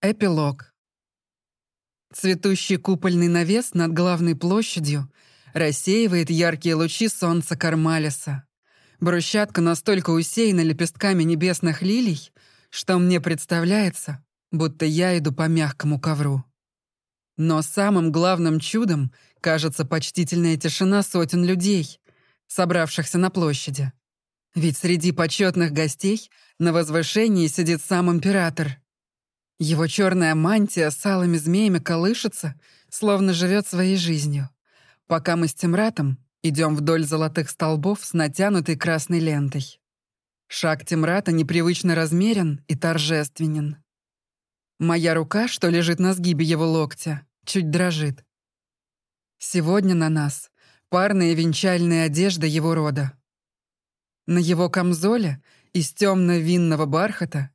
Эпилог. Цветущий купольный навес над главной площадью рассеивает яркие лучи солнца Кармалиса. Брусчатка настолько усеяна лепестками небесных лилий, что мне представляется, будто я иду по мягкому ковру. Но самым главным чудом кажется почтительная тишина сотен людей, собравшихся на площади. Ведь среди почетных гостей на возвышении сидит сам император — его черная мантия с алыми змеями колышется, словно живет своей жизнью. Пока мы с Тимратом идем вдоль золотых столбов с натянутой красной лентой. Шаг Тимрата непривычно размерен и торжественен. Моя рука, что лежит на сгибе его локтя, чуть дрожит. Сегодня на нас парные венчальные одежды его рода. На его камзоле из темно-винного бархата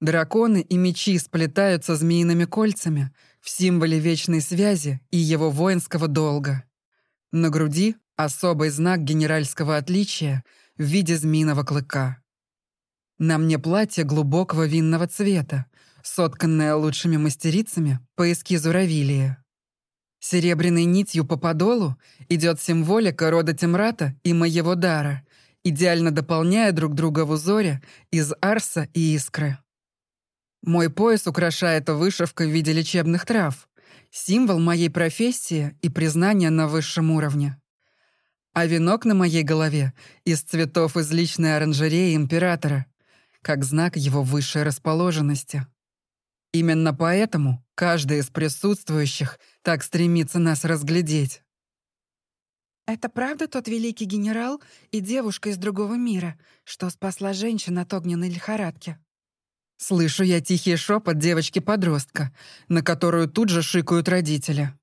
Драконы и мечи сплетаются змеиными кольцами в символе вечной связи и его воинского долга. На груди особый знак генеральского отличия в виде змеиного клыка. На мне платье глубокого винного цвета, сотканное лучшими мастерицами по эскизу Равилия. Серебряной нитью по подолу идет символика рода Темрата и моего дара, идеально дополняя друг друга в узоре из арса и искры. Мой пояс украшает вышивка в виде лечебных трав, символ моей профессии и признания на высшем уровне. А венок на моей голове из цветов из личной оранжереи императора, как знак его высшей расположенности. Именно поэтому каждый из присутствующих так стремится нас разглядеть. «Это правда тот великий генерал и девушка из другого мира, что спасла женщин от огненной лихорадки?» Слышу я тихий шепот девочки-подростка, на которую тут же шикают родители.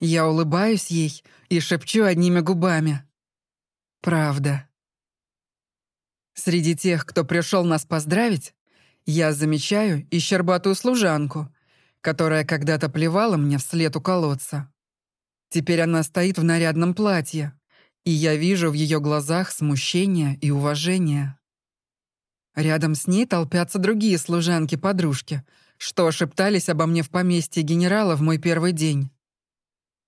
Я улыбаюсь ей и шепчу одними губами. Правда. Среди тех, кто пришел нас поздравить, я замечаю и щербатую служанку, которая когда-то плевала мне вслед у колодца. Теперь она стоит в нарядном платье, и я вижу в ее глазах смущение и уважение. Рядом с ней толпятся другие служанки-подружки, что шептались обо мне в поместье генерала в мой первый день.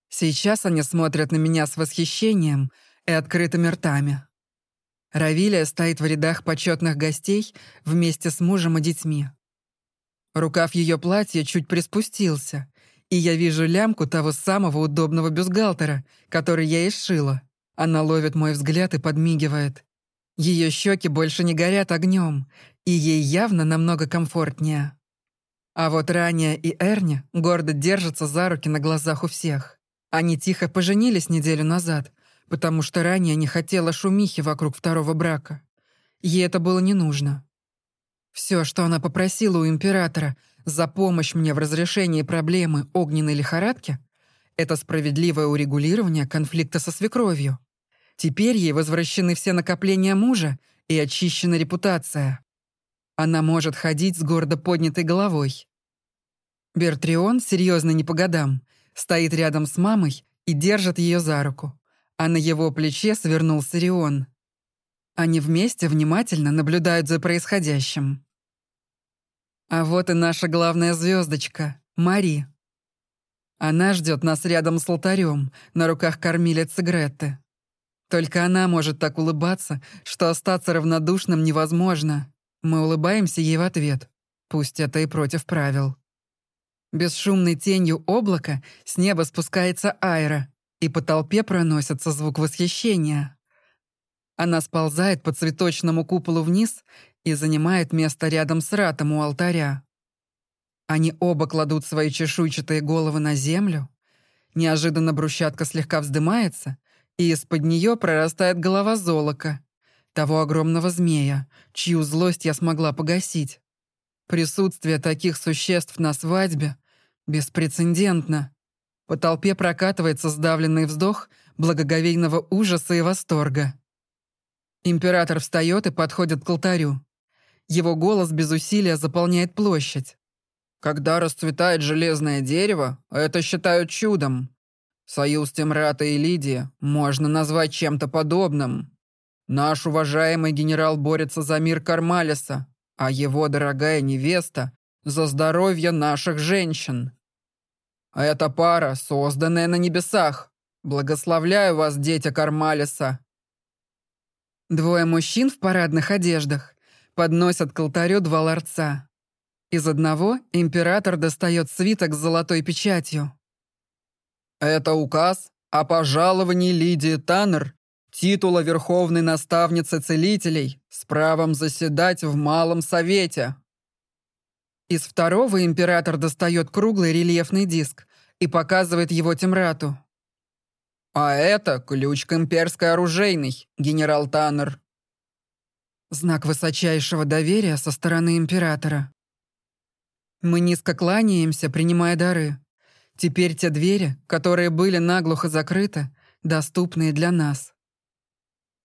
Сейчас они смотрят на меня с восхищением и открытыми ртами. Равилия стоит в рядах почетных гостей вместе с мужем и детьми. Рукав ее платья чуть приспустился, и я вижу лямку того самого удобного бюстгальтера, который я и сшила. Она ловит мой взгляд и подмигивает. Ее щеки больше не горят огнем, и ей явно намного комфортнее. А вот Рания и Эрни гордо держатся за руки на глазах у всех. Они тихо поженились неделю назад, потому что Рания не хотела шумихи вокруг второго брака. Ей это было не нужно. Все, что она попросила у императора за помощь мне в разрешении проблемы огненной лихорадки, это справедливое урегулирование конфликта со свекровью. Теперь ей возвращены все накопления мужа и очищена репутация. Она может ходить с гордо поднятой головой. Бертрион, серьезно не по годам, стоит рядом с мамой и держит ее за руку, а на его плече свернулся Рион. Они вместе внимательно наблюдают за происходящим. А вот и наша главная звездочка, Мари. Она ждет нас рядом с алтарем, на руках кормилицы Гретты. Только она может так улыбаться, что остаться равнодушным невозможно. Мы улыбаемся ей в ответ, пусть это и против правил. Бесшумной тенью облака с неба спускается Айра, и по толпе проносится звук восхищения. Она сползает по цветочному куполу вниз и занимает место рядом с ратом у алтаря. Они оба кладут свои чешуйчатые головы на землю. Неожиданно брусчатка слегка вздымается, и из-под нее прорастает голова золока, того огромного змея, чью злость я смогла погасить. Присутствие таких существ на свадьбе беспрецедентно. По толпе прокатывается сдавленный вздох благоговейного ужаса и восторга. Император встает и подходит к алтарю. Его голос без усилия заполняет площадь. «Когда расцветает железное дерево, это считают чудом. Союз Темрата и Лидии можно назвать чем-то подобным. Наш уважаемый генерал борется за мир Кармалиса, а его дорогая невеста за здоровье наших женщин. Эта пара, созданная на небесах. Благословляю вас, дети Кармалиса». Двое мужчин в парадных одеждах подносят к алтарю два ларца. Из одного император достает свиток с золотой печатью. «Это указ о пожаловании Лидии Таннер титула Верховной Наставницы Целителей с правом заседать в Малом Совете». Из второго император достает круглый рельефный диск и показывает его Темрату. «А это ключ к имперской оружейной, генерал Таннер». Знак высочайшего доверия со стороны императора. Мы низко кланяемся, принимая дары. Теперь те двери, которые были наглухо закрыты, доступны для нас.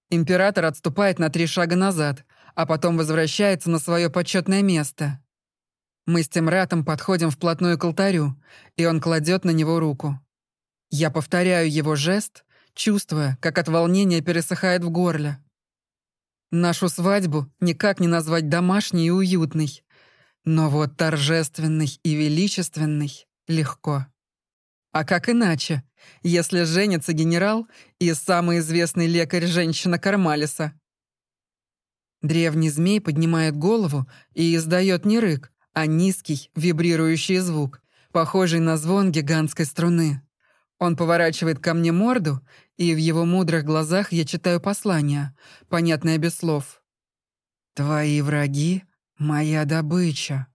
Император отступает на три шага назад, а потом возвращается на свое почетное место. Мы с Темратом подходим вплотную к алтарю, и он кладет на него руку. Я повторяю его жест, чувствуя, как от волнения пересыхает в горле. Нашу свадьбу никак не назвать домашней и уютной. Но вот торжественный и величественный легко. А как иначе, если женится генерал и самый известный лекарь женщина Кармалиса? Древний змей поднимает голову и издает не рык, а низкий, вибрирующий звук, похожий на звон гигантской струны. Он поворачивает ко мне морду, и в его мудрых глазах я читаю послание, понятное без слов. «Твои враги — моя добыча.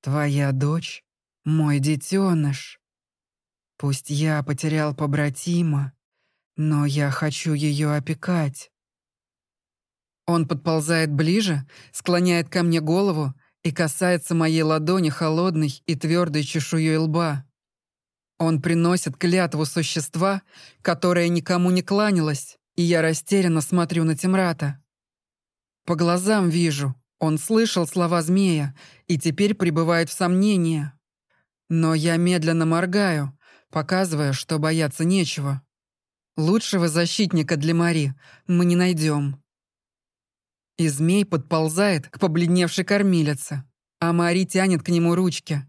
Твоя дочь — мой детеныш. Пусть я потерял побратима, но я хочу ее опекать». Он подползает ближе, склоняет ко мне голову и касается моей ладони холодной и твердой чешуей лба. Он приносит клятву существа, которое никому не кланялось, и я растерянно смотрю на Темрата. По глазам вижу, он слышал слова змея и теперь пребывает в сомнении. Но я медленно моргаю, показывая, что бояться нечего. Лучшего защитника для Мари мы не найдем. И змей подползает к побледневшей кормилице, а Мари тянет к нему ручки.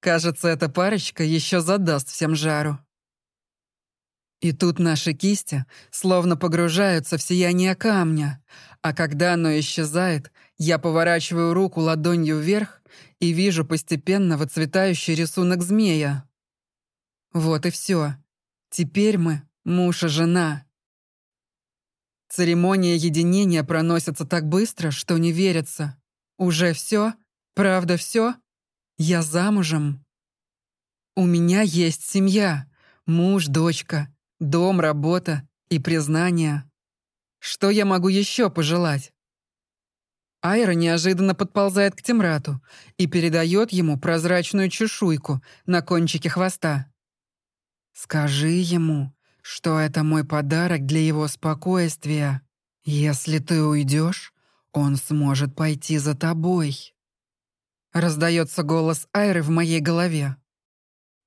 Кажется, эта парочка еще задаст всем жару. И тут наши кисти словно погружаются в сияние камня, а когда оно исчезает, я поворачиваю руку ладонью вверх и вижу постепенно выцветающий рисунок змея. Вот и все. Теперь мы муж и жена. Церемония единения проносится так быстро, что не верится. Уже все? Правда все? Я замужем. У меня есть семья, муж, дочка, дом, работа и признание. Что я могу еще пожелать? Айра неожиданно подползает к Темрату и передает ему прозрачную чешуйку на кончике хвоста. «Скажи ему, что это мой подарок для его спокойствия. Если ты уйдешь, он сможет пойти за тобой. Раздается голос Айры в моей голове.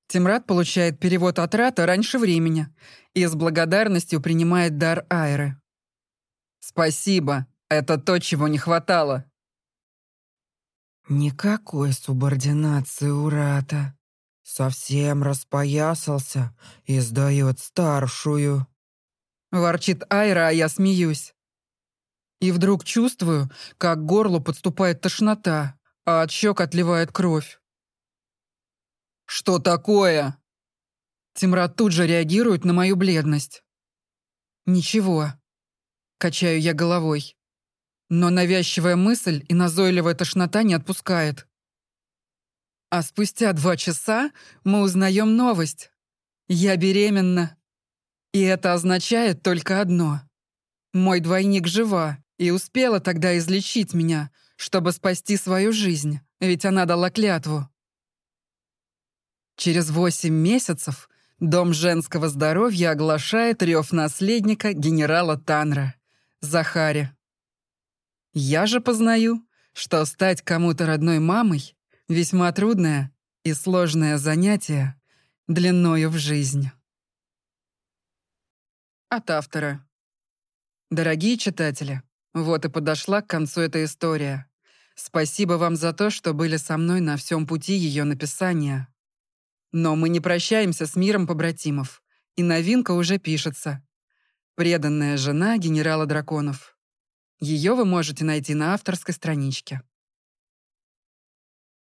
Тимрад получает перевод от Рата раньше времени и с благодарностью принимает дар Айры. «Спасибо, это то, чего не хватало». «Никакой субординации у Рата», Совсем распоясался и сдает старшую. Ворчит Айра, а я смеюсь. И вдруг чувствую, как к горлу подступает тошнота, а от щек отливает кровь. «Что такое?» Тимрад тут же реагирует на мою бледность. «Ничего», — качаю я головой. Но навязчивая мысль и назойливая тошнота не отпускает. А спустя два часа мы узнаем новость. Я беременна. И это означает только одно. Мой двойник жива и успела тогда излечить меня, чтобы спасти свою жизнь, ведь она дала клятву. Через восемь месяцев Дом женского здоровья оглашает рев наследника генерала Танра, Захари. Я же познаю, что стать кому-то родной мамой Весьма трудное и сложное занятие длиною в жизнь. От автора. Дорогие читатели, вот и подошла к концу эта история. Спасибо вам за то, что были со мной на всем пути ее написания. Но мы не прощаемся с миром побратимов, и новинка уже пишется. Преданная жена генерала драконов. Ее вы можете найти на авторской страничке.